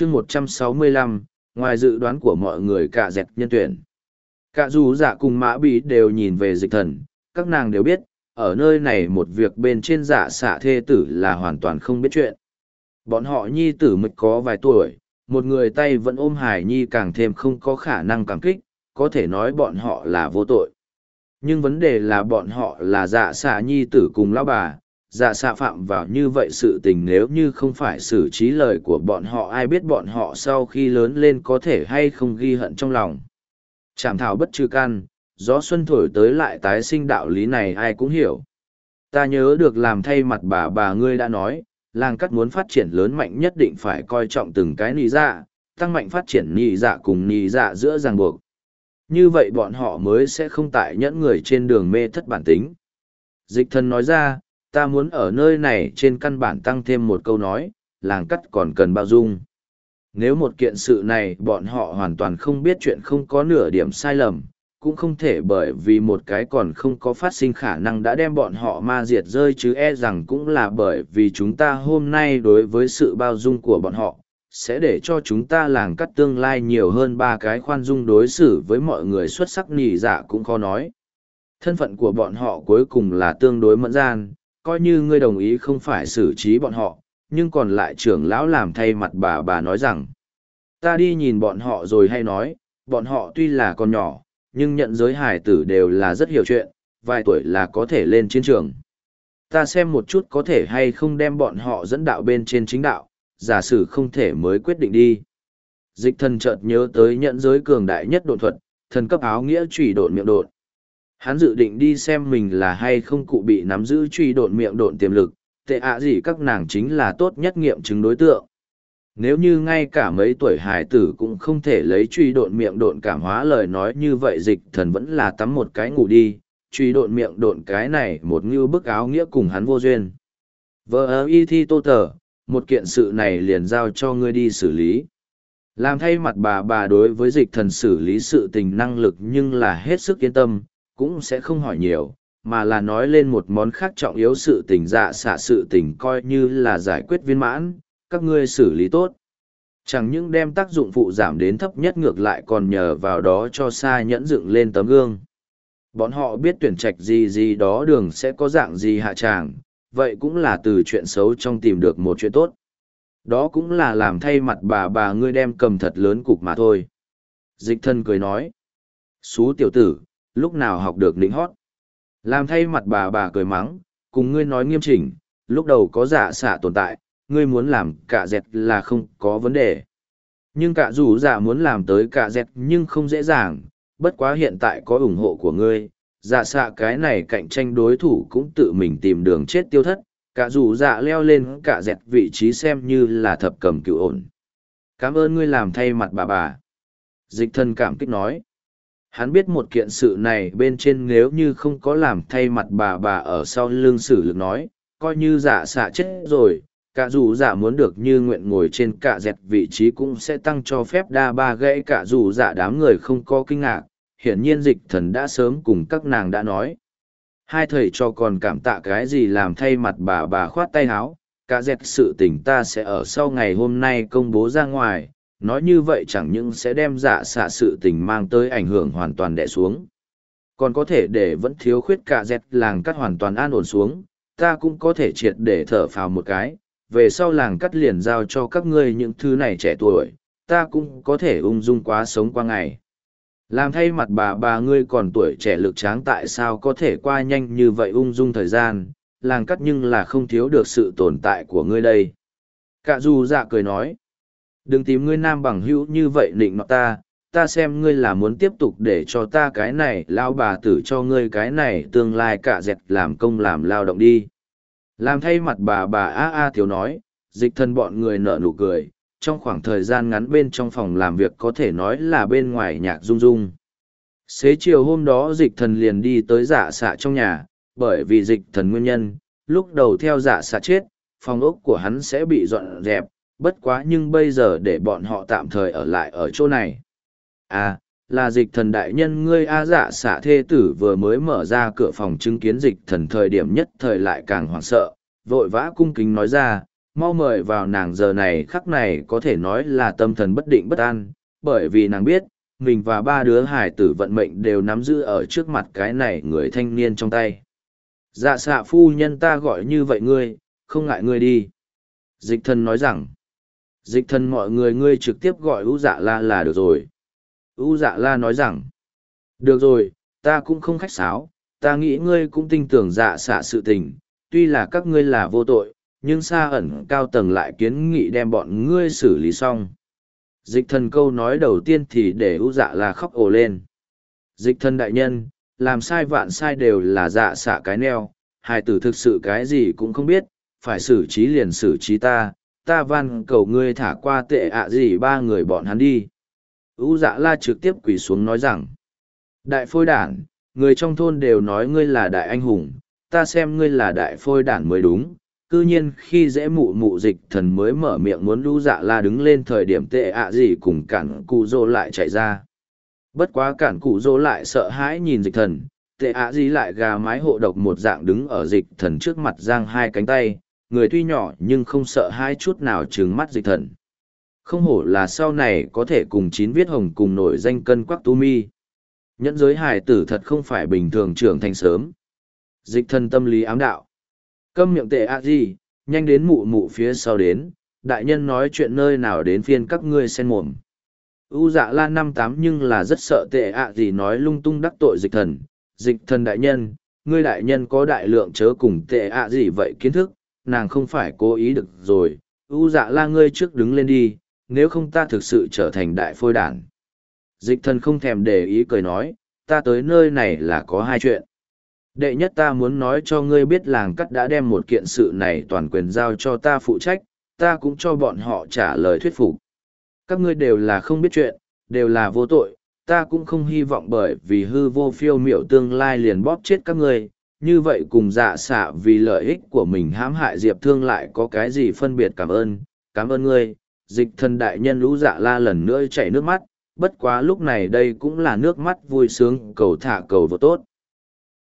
chương một trăm sáu mươi lăm, ngoài dự đoán của mọi người cả dẹt nhân tuyển. Cả dù giả cùng mã bị đều nhìn về dịch thần, các nàng đều biết, ở nơi này một việc bên trên giả xạ thê tử là hoàn toàn không biết chuyện. Bọn họ nhi tử mịch có vài tuổi, một người tay vẫn ôm hải nhi càng thêm không có khả năng cảm kích, có thể nói bọn họ là vô tội. Nhưng vấn đề là bọn họ là giả xạ nhi tử cùng lão bà dạ xạ phạm vào như vậy sự tình nếu như không phải xử trí lời của bọn họ, ai biết bọn họ sau khi lớn lên có thể hay không ghi hận trong lòng. Chảm thảo bất trừ căn, gió xuân thổi tới lại tái sinh đạo lý này ai cũng hiểu. Ta nhớ được làm thay mặt bà bà ngươi đã nói, làng cắt muốn phát triển lớn mạnh nhất định phải coi trọng từng cái nị dạ tăng mạnh phát triển nị dạ cùng nị dạ giữa ràng buộc. Như vậy bọn họ mới sẽ không tại nhẫn người trên đường mê thất bản tính. Dịch thân nói ra ta muốn ở nơi này trên căn bản tăng thêm một câu nói, làng cắt còn cần bao dung. Nếu một kiện sự này bọn họ hoàn toàn không biết chuyện không có nửa điểm sai lầm, cũng không thể bởi vì một cái còn không có phát sinh khả năng đã đem bọn họ ma diệt rơi chứ e rằng cũng là bởi vì chúng ta hôm nay đối với sự bao dung của bọn họ, sẽ để cho chúng ta làng cắt tương lai nhiều hơn ba cái khoan dung đối xử với mọi người xuất sắc nỉ dạ cũng khó nói. Thân phận của bọn họ cuối cùng là tương đối mẫn gian coi như ngươi đồng ý không phải xử trí bọn họ nhưng còn lại trưởng lão làm thay mặt bà bà nói rằng ta đi nhìn bọn họ rồi hay nói bọn họ tuy là con nhỏ nhưng nhận giới hải tử đều là rất hiểu chuyện, vài tuổi là có thể lên chiến trường. Ta xem một chút có thể hay không đem bọn họ dẫn đạo bên trên chính đạo, giả sử không thể mới quyết định đi. Dịch thần chợt nhớ tới nhận giới cường đại nhất độn thuật, thần cấp áo nghĩa trùy độn miệng độn. Hắn dự định đi xem mình là hay không cụ bị nắm giữ truy độn miệng độn tiềm lực, tệ ạ gì các nàng chính là tốt nhất nghiệm chứng đối tượng. Nếu như ngay cả mấy tuổi hải tử cũng không thể lấy truy độn miệng độn cảm hóa lời nói như vậy dịch thần vẫn là tắm một cái ngủ đi truy độn miệng độn cái này một ngưu bức áo nghĩa cùng hắn vô duyên. Vợ ơ y thi tô tờ một kiện sự này liền giao cho ngươi đi xử lý. Làm thay mặt bà bà đối với dịch thần xử lý sự tình năng lực nhưng là hết sức yên tâm cũng sẽ không hỏi nhiều mà là nói lên một món khác trọng yếu sự tình dạ xả sự tình coi như là giải quyết viên mãn các ngươi xử lý tốt. Chẳng những đem tác dụng phụ giảm đến thấp nhất ngược lại còn nhờ vào đó cho xa nhẫn dựng lên tấm gương. Bọn họ biết tuyển trạch gì gì đó đường sẽ có dạng gì hạ tràng, vậy cũng là từ chuyện xấu trong tìm được một chuyện tốt. Đó cũng là làm thay mặt bà bà ngươi đem cầm thật lớn cục mà thôi. Dịch thân cười nói. Xú tiểu tử, lúc nào học được nịnh hót. Làm thay mặt bà bà cười mắng, cùng ngươi nói nghiêm chỉnh, lúc đầu có giả xạ tồn tại, ngươi muốn làm cả dẹt là không có vấn đề. Nhưng cả dù giả muốn làm tới cả dẹt nhưng không dễ dàng, bất quá hiện tại có ủng hộ của ngươi, giả xạ cái này cạnh tranh đối thủ cũng tự mình tìm đường chết tiêu thất, cả dù dạ leo lên cả dẹt vị trí xem như là thập cầm cựu ổn. Cảm ơn ngươi làm thay mặt bà bà. Dịch thân cảm kích nói. Hắn biết một kiện sự này bên trên nếu như không có làm thay mặt bà bà ở sau lưng xử lực nói, coi như giả xạ chết rồi, cả dù giả muốn được như nguyện ngồi trên cả dẹt vị trí cũng sẽ tăng cho phép đa ba gãy cả dù giả đám người không có kinh ngạc hiển nhiên dịch thần đã sớm cùng các nàng đã nói. Hai thầy cho còn cảm tạ cái gì làm thay mặt bà bà khoát tay háo cả dẹt sự tình ta sẽ ở sau ngày hôm nay công bố ra ngoài nói như vậy chẳng những sẽ đem dạ xạ sự tình mang tới ảnh hưởng hoàn toàn đẻ xuống còn có thể để vẫn thiếu khuyết cả dẹt làng cắt hoàn toàn an ổn xuống ta cũng có thể triệt để thở phào một cái về sau làng cắt liền giao cho các ngươi những thứ này trẻ tuổi, ta cũng có thể ung dung quá sống qua ngày. Làm thay mặt bà bà ngươi còn tuổi trẻ lực tráng tại sao có thể qua nhanh như vậy ung dung thời gian, làng cắt nhưng là không thiếu được sự tồn tại của ngươi đây. Cả dù dạ cười nói, đừng tìm ngươi nam bằng hữu như vậy định nọ ta, ta xem ngươi là muốn tiếp tục để cho ta cái này lao bà tử cho ngươi cái này tương lai cả dẹt làm công làm lao động đi. Làm thay mặt bà bà A A thiếu nói, dịch thân bọn người nở nụ cười, trong khoảng thời gian ngắn bên trong phòng làm việc có thể nói là bên ngoài nhạc rung rung. Xế chiều hôm đó dịch thần liền đi tới giả xạ trong nhà, bởi vì dịch thần nguyên nhân, lúc đầu theo giả xạ chết, phòng ốc của hắn sẽ bị dọn dẹp, bất quá nhưng bây giờ để bọn họ tạm thời ở lại ở chỗ này. À, là dịch thần đại nhân ngươi a dạ xạ thê tử vừa mới mở ra cửa phòng chứng kiến dịch thần thời điểm nhất thời lại càng hoảng sợ vội vã cung kính nói ra mau mời vào nàng giờ này khắc này có thể nói là tâm thần bất định bất an, bởi vì nàng biết, mình và ba đứa hải tử vận mệnh đều nắm giữ ở trước mặt cái này người thanh niên trong tay. Dạ xạ phu nhân ta gọi như vậy ngươi, không ngại ngươi đi. Dịch thần nói rằng, dịch thần mọi người ngươi trực tiếp gọi ưu dạ la là được rồi. ưu dạ la nói rằng, được rồi, ta cũng không khách sáo, ta nghĩ ngươi cũng tin tưởng dạ xạ sự tình, tuy là các ngươi là vô tội, nhưng xa ẩn cao tầng lại kiến nghị đem bọn ngươi xử lý xong. Dịch thần câu nói đầu tiên thì để ưu dạ La khóc ồ lên. Dịch thần đại nhân, làm sai vạn sai đều là dạ xạ cái neo, hài tử thực sự cái gì cũng không biết, phải xử trí liền xử trí ta, ta van cầu ngươi thả qua tệ ạ gì ba người bọn hắn đi. Ú dạ la trực tiếp quỳ xuống nói rằng, đại phôi đản, người trong thôn đều nói ngươi là đại anh hùng, ta xem ngươi là đại phôi đản mới đúng, cư nhiên khi dễ mụ mụ dịch thần mới mở miệng muốn lũ dạ la đứng lên thời điểm tệ ạ gì cùng cản cụ dô lại chạy ra. Bất quá cản cụ dô lại sợ hãi nhìn dịch thần tệ ạ gì lại gà mái hộ độc một dạng đứng ở dịch thần trước mặt giang hai cánh tay người tuy nhỏ nhưng không sợ hai chút nào trừng mắt dịch thần. Không hổ là sau này có thể cùng chín viết hồng cùng nổi danh cân quắc tu mi. Nhẫn giới hải tử thật không phải bình thường trưởng thành sớm. Dịch thần tâm lý ám đạo. Câm miệng tệ ạ gì, nhanh đến mụ mụ phía sau đến, đại nhân nói chuyện nơi nào đến phiên các ngươi sen mồm. U dạ la năm tám nhưng là rất sợ tệ ạ gì nói lung tung đắc tội dịch thần. Dịch thần đại nhân, ngươi đại nhân có đại lượng chớ cùng tệ ạ gì vậy kiến thức, nàng không phải cố ý được rồi. U dạ la ngươi trước đứng lên đi, nếu không ta thực sự trở thành đại phôi đản. Dịch thần không thèm để ý cười nói, ta tới nơi này là có hai chuyện. Đệ nhất ta muốn nói cho ngươi biết làng cắt đã đem một kiện sự này toàn quyền giao cho ta phụ trách, ta cũng cho bọn họ trả lời thuyết phục. Các ngươi đều là không biết chuyện, đều là vô tội, ta cũng không hy vọng bởi vì hư vô phiêu miểu tương lai liền bóp chết các ngươi, như vậy cùng dạ xạ vì lợi ích của mình hãm hại diệp thương lại có cái gì phân biệt cảm ơn, cảm ơn ngươi, dịch thần đại nhân lũ dạ la lần nữa chảy nước mắt, bất quá lúc này đây cũng là nước mắt vui sướng cầu thả cầu vô tốt.